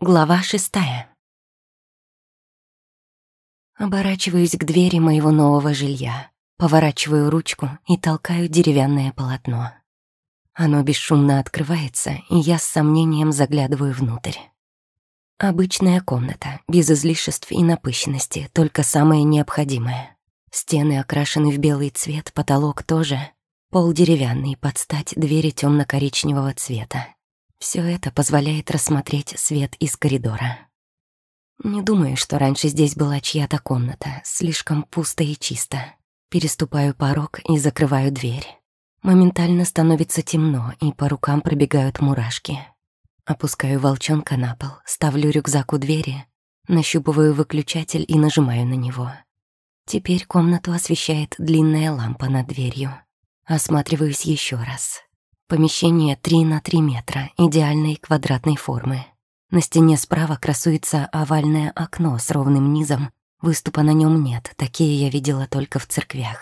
Глава шестая. Оборачиваюсь к двери моего нового жилья, поворачиваю ручку и толкаю деревянное полотно. Оно бесшумно открывается, и я с сомнением заглядываю внутрь. Обычная комната, без излишеств и напыщенности, только самое необходимое. Стены окрашены в белый цвет, потолок тоже. Пол деревянный, под стать двери темно коричневого цвета. Все это позволяет рассмотреть свет из коридора. Не думаю, что раньше здесь была чья-то комната, слишком пусто и чисто. Переступаю порог и закрываю дверь. Моментально становится темно, и по рукам пробегают мурашки. Опускаю волчонка на пол, ставлю рюкзак у двери, нащупываю выключатель и нажимаю на него. Теперь комнату освещает длинная лампа над дверью. Осматриваюсь еще раз. Помещение 3 на 3 метра, идеальной квадратной формы. На стене справа красуется овальное окно с ровным низом. Выступа на нем нет, такие я видела только в церквях.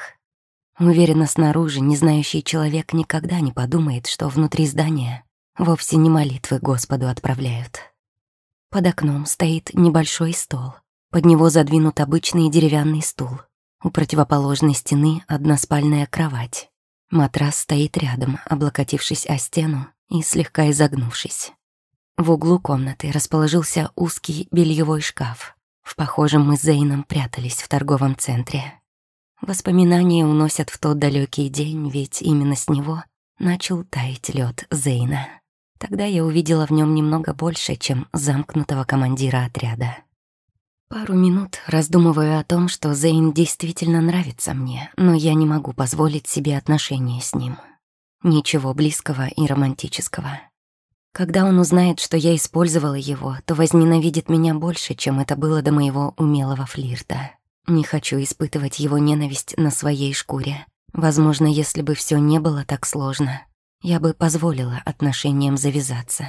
Уверена, снаружи незнающий человек никогда не подумает, что внутри здания вовсе не молитвы Господу отправляют. Под окном стоит небольшой стол. Под него задвинут обычный деревянный стул. У противоположной стены односпальная кровать. Матрас стоит рядом, облокотившись о стену и слегка изогнувшись. В углу комнаты расположился узкий бельевой шкаф. В похожем мы с Зейном прятались в торговом центре. Воспоминания уносят в тот далекий день, ведь именно с него начал таять лед Зейна. Тогда я увидела в нем немного больше, чем замкнутого командира отряда. Пару минут раздумываю о том, что Зейн действительно нравится мне, но я не могу позволить себе отношения с ним. Ничего близкого и романтического. Когда он узнает, что я использовала его, то возненавидит меня больше, чем это было до моего умелого флирта. Не хочу испытывать его ненависть на своей шкуре. Возможно, если бы все не было так сложно, я бы позволила отношениям завязаться.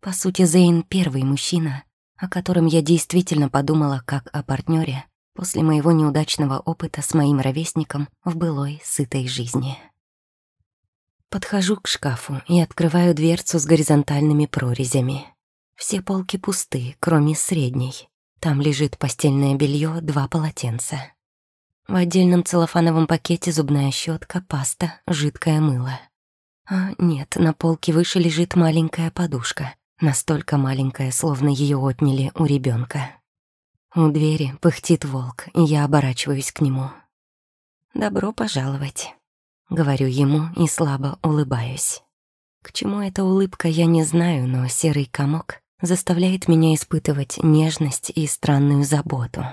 По сути, Зейн — первый мужчина, о котором я действительно подумала как о партнере после моего неудачного опыта с моим ровесником в былой сытой жизни. Подхожу к шкафу и открываю дверцу с горизонтальными прорезями. Все полки пусты, кроме средней. Там лежит постельное белье, два полотенца. В отдельном целлофановом пакете зубная щетка, паста, жидкое мыло. А нет, на полке выше лежит маленькая подушка — Настолько маленькая, словно ее отняли у ребенка. У двери пыхтит волк, и я оборачиваюсь к нему. «Добро пожаловать», — говорю ему и слабо улыбаюсь. К чему эта улыбка, я не знаю, но серый комок заставляет меня испытывать нежность и странную заботу.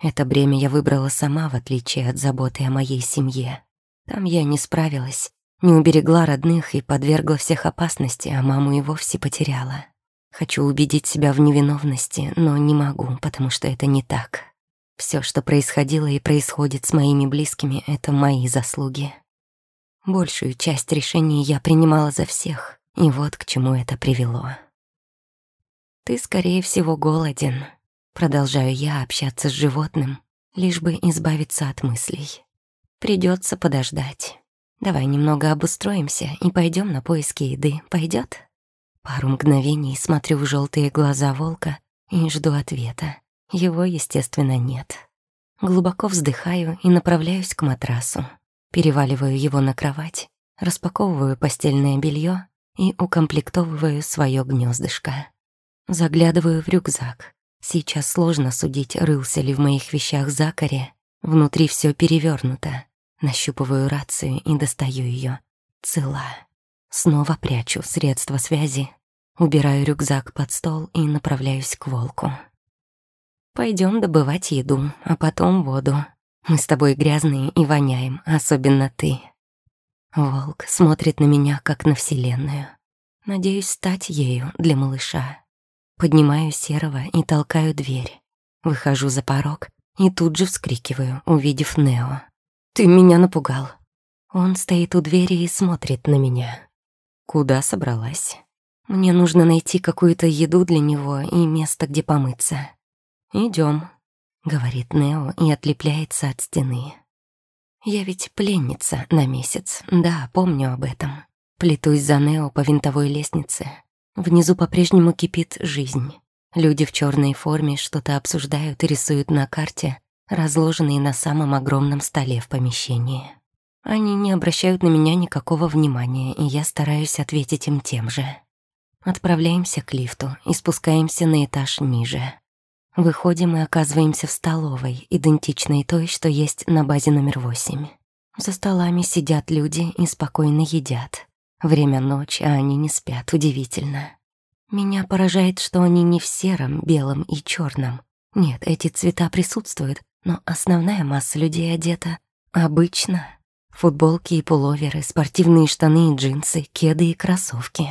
Это бремя я выбрала сама, в отличие от заботы о моей семье. Там я не справилась, не уберегла родных и подвергла всех опасности, а маму и вовсе потеряла. Хочу убедить себя в невиновности, но не могу, потому что это не так. Все, что происходило и происходит с моими близкими, это мои заслуги. Большую часть решений я принимала за всех, и вот к чему это привело. «Ты, скорее всего, голоден», — продолжаю я общаться с животным, лишь бы избавиться от мыслей. Придется подождать. Давай немного обустроимся и пойдем на поиски еды. Пойдет? Пару мгновений смотрю в желтые глаза волка и жду ответа. Его, естественно, нет. Глубоко вздыхаю и направляюсь к матрасу. Переваливаю его на кровать, распаковываю постельное белье и укомплектовываю свое гнездышко. Заглядываю в рюкзак. Сейчас сложно судить, рылся ли в моих вещах Закари. Внутри все перевернуто. Нащупываю рацию и достаю ее. Цела. Снова прячу средства связи, убираю рюкзак под стол и направляюсь к волку. Пойдем добывать еду, а потом воду. Мы с тобой грязные и воняем, особенно ты. Волк смотрит на меня, как на вселенную. Надеюсь стать ею для малыша. Поднимаю серого и толкаю дверь. Выхожу за порог и тут же вскрикиваю, увидев Нео. Ты меня напугал. Он стоит у двери и смотрит на меня. Куда собралась? Мне нужно найти какую-то еду для него и место, где помыться. Идем, говорит Нео и отлепляется от стены. Я ведь пленница на месяц, да, помню об этом. Плетусь за Нео по винтовой лестнице. Внизу по-прежнему кипит жизнь. Люди в черной форме что-то обсуждают и рисуют на карте, разложенные на самом огромном столе в помещении. Они не обращают на меня никакого внимания, и я стараюсь ответить им тем же. Отправляемся к лифту и спускаемся на этаж ниже. Выходим и оказываемся в столовой, идентичной той, что есть на базе номер восемь. За столами сидят люди и спокойно едят. Время ночи, а они не спят, удивительно. Меня поражает, что они не в сером, белом и черном. Нет, эти цвета присутствуют, но основная масса людей одета обычно. Футболки и пуловеры, спортивные штаны и джинсы, кеды и кроссовки.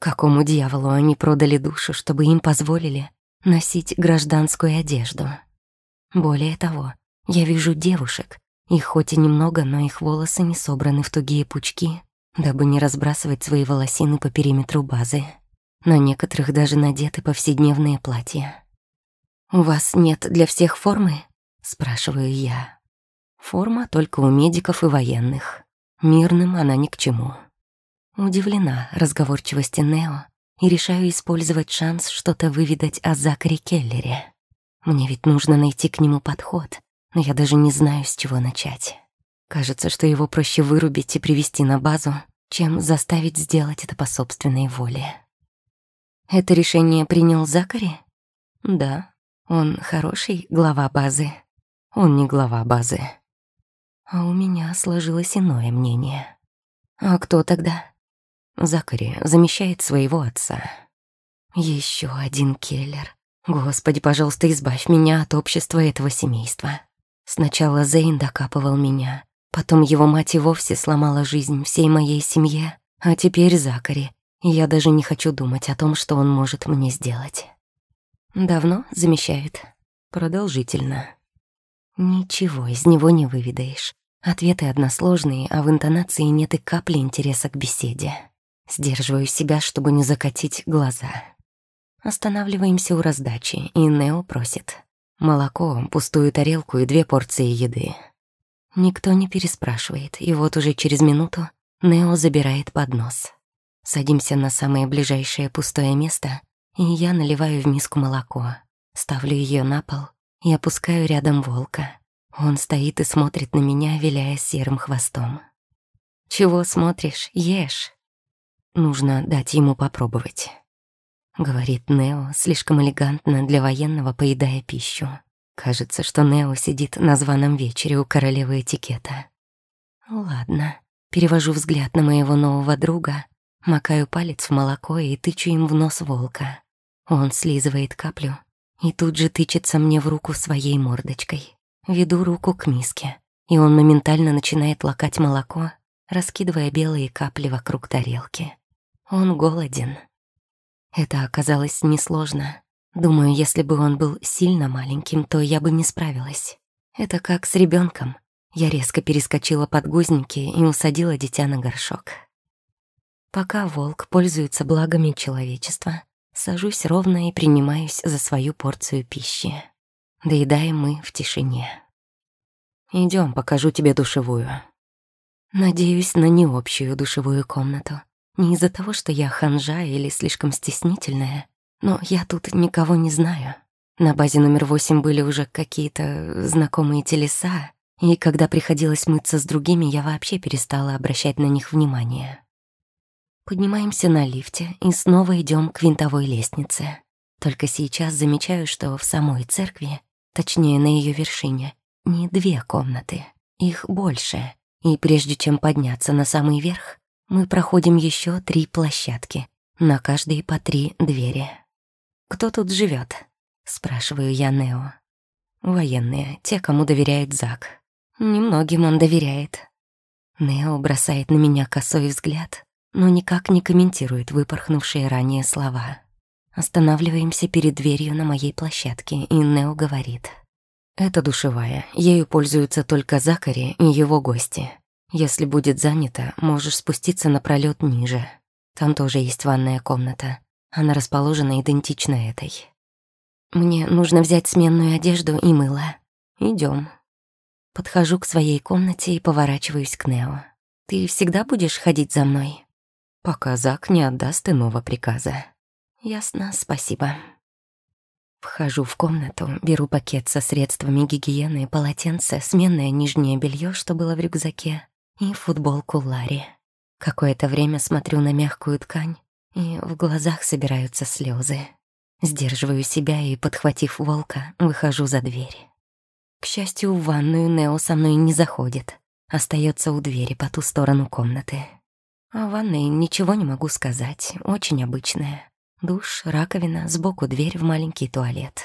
Какому дьяволу они продали душу, чтобы им позволили носить гражданскую одежду? Более того, я вижу девушек, их хоть и немного, но их волосы не собраны в тугие пучки, дабы не разбрасывать свои волосины по периметру базы. На некоторых даже надеты повседневные платья. «У вас нет для всех формы?» — спрашиваю я. Форма только у медиков и военных. Мирным она ни к чему. Удивлена разговорчивости Нео и решаю использовать шанс что-то выведать о Закаре Келлере. Мне ведь нужно найти к нему подход, но я даже не знаю, с чего начать. Кажется, что его проще вырубить и привести на базу, чем заставить сделать это по собственной воле. Это решение принял Закари? Да, он хороший глава базы. Он не глава базы. А у меня сложилось иное мнение. А кто тогда? Закари замещает своего отца. Еще один Келлер. Господи, пожалуйста, избавь меня от общества этого семейства. Сначала Зейн докапывал меня, потом его мать и вовсе сломала жизнь всей моей семье, а теперь Закари, я даже не хочу думать о том, что он может мне сделать. Давно замещает. Продолжительно. Ничего из него не выведаешь. Ответы односложные, а в интонации нет и капли интереса к беседе. Сдерживаю себя, чтобы не закатить глаза. Останавливаемся у раздачи, и Нео просит. Молоко, пустую тарелку и две порции еды. Никто не переспрашивает, и вот уже через минуту Нео забирает поднос. Садимся на самое ближайшее пустое место, и я наливаю в миску молоко, ставлю ее на пол и опускаю рядом волка. Он стоит и смотрит на меня, виляя серым хвостом. «Чего смотришь? Ешь!» Нужно дать ему попробовать. Говорит Нео, слишком элегантно для военного, поедая пищу. Кажется, что Нео сидит на званом вечере у королевы этикета. Ладно, перевожу взгляд на моего нового друга, макаю палец в молоко и тычу им в нос волка. Он слизывает каплю и тут же тычется мне в руку своей мордочкой. Веду руку к миске, и он моментально начинает лакать молоко, раскидывая белые капли вокруг тарелки. Он голоден. Это оказалось несложно. Думаю, если бы он был сильно маленьким, то я бы не справилась. Это как с ребенком. Я резко перескочила подгузники и усадила дитя на горшок. Пока волк пользуется благами человечества, сажусь ровно и принимаюсь за свою порцию пищи. Доедаем мы в тишине. Идем, покажу тебе душевую. Надеюсь на необщую душевую комнату. Не из-за того, что я ханжа или слишком стеснительная, но я тут никого не знаю. На базе номер восемь были уже какие-то знакомые телеса, и когда приходилось мыться с другими, я вообще перестала обращать на них внимание. Поднимаемся на лифте и снова идем к винтовой лестнице. Только сейчас замечаю, что в самой церкви, точнее на ее вершине, не две комнаты, их больше. И прежде чем подняться на самый верх, мы проходим еще три площадки, на каждой по три двери. «Кто тут живет? спрашиваю я Нео. «Военные, те, кому доверяет Зак. Немногим он доверяет». Нео бросает на меня косой взгляд, но никак не комментирует выпорхнувшие ранее слова. Останавливаемся перед дверью на моей площадке, и Нео говорит. «Это душевая, ею пользуются только Закари и его гости. Если будет занято, можешь спуститься на пролет ниже. Там тоже есть ванная комната. Она расположена идентично этой. Мне нужно взять сменную одежду и мыло. Идем. Подхожу к своей комнате и поворачиваюсь к Нео. Ты всегда будешь ходить за мной? Пока Зак не отдаст иного приказа. Ясно, спасибо. Вхожу в комнату, беру пакет со средствами гигиены, полотенце, сменное нижнее белье, что было в рюкзаке, и футболку Ларри. Какое-то время смотрю на мягкую ткань, и в глазах собираются слезы. Сдерживаю себя и, подхватив волка, выхожу за дверь. К счастью, в ванную Нео со мной не заходит. Остается у двери по ту сторону комнаты. О ванной ничего не могу сказать, очень обычная. Душ, раковина, сбоку дверь в маленький туалет.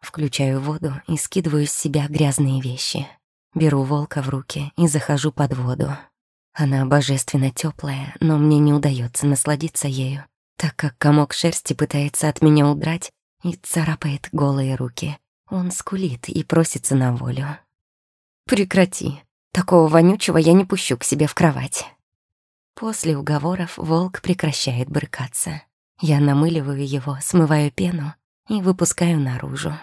Включаю воду и скидываю с себя грязные вещи. Беру волка в руки и захожу под воду. Она божественно теплая, но мне не удается насладиться ею, так как комок шерсти пытается от меня удрать и царапает голые руки. Он скулит и просится на волю. «Прекрати. Такого вонючего я не пущу к себе в кровать». После уговоров волк прекращает брыкаться. Я намыливаю его, смываю пену и выпускаю наружу.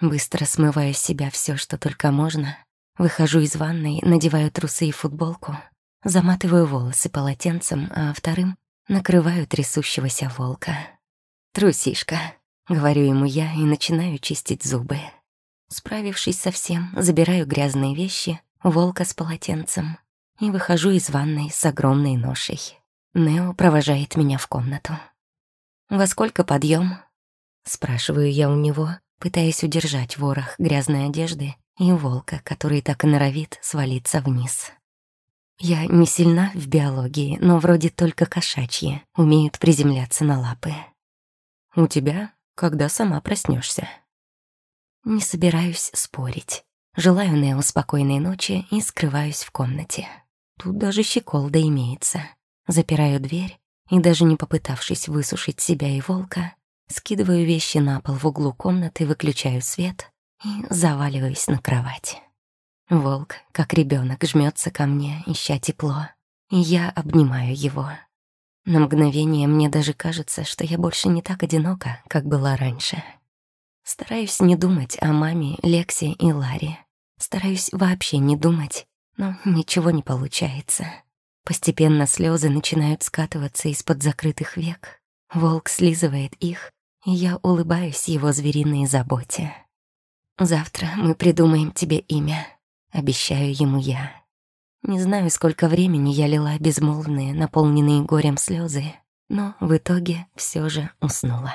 Быстро смываю с себя все, что только можно. Выхожу из ванной, надеваю трусы и футболку, заматываю волосы полотенцем, а вторым накрываю трясущегося волка. «Трусишка», — говорю ему я и начинаю чистить зубы. Справившись со всем, забираю грязные вещи, волка с полотенцем и выхожу из ванной с огромной ношей. Нео провожает меня в комнату. «Во сколько подъем? Спрашиваю я у него, пытаясь удержать ворох грязной одежды и волка, который так и норовит свалиться вниз. Я не сильна в биологии, но вроде только кошачьи умеют приземляться на лапы. «У тебя, когда сама проснешься. Не собираюсь спорить. Желаю Нео спокойной ночи и скрываюсь в комнате. Тут даже щеколда имеется. Запираю дверь и, даже не попытавшись высушить себя и волка, скидываю вещи на пол в углу комнаты, выключаю свет и заваливаюсь на кровать. Волк, как ребенок, жмется ко мне, ища тепло, и я обнимаю его. На мгновение мне даже кажется, что я больше не так одинока, как была раньше. Стараюсь не думать о маме, Лексе и Ларе. Стараюсь вообще не думать но ничего не получается. Постепенно слезы начинают скатываться из-под закрытых век. Волк слизывает их, и я улыбаюсь его звериной заботе. «Завтра мы придумаем тебе имя», — обещаю ему я. Не знаю, сколько времени я лила безмолвные, наполненные горем слезы, но в итоге все же уснула.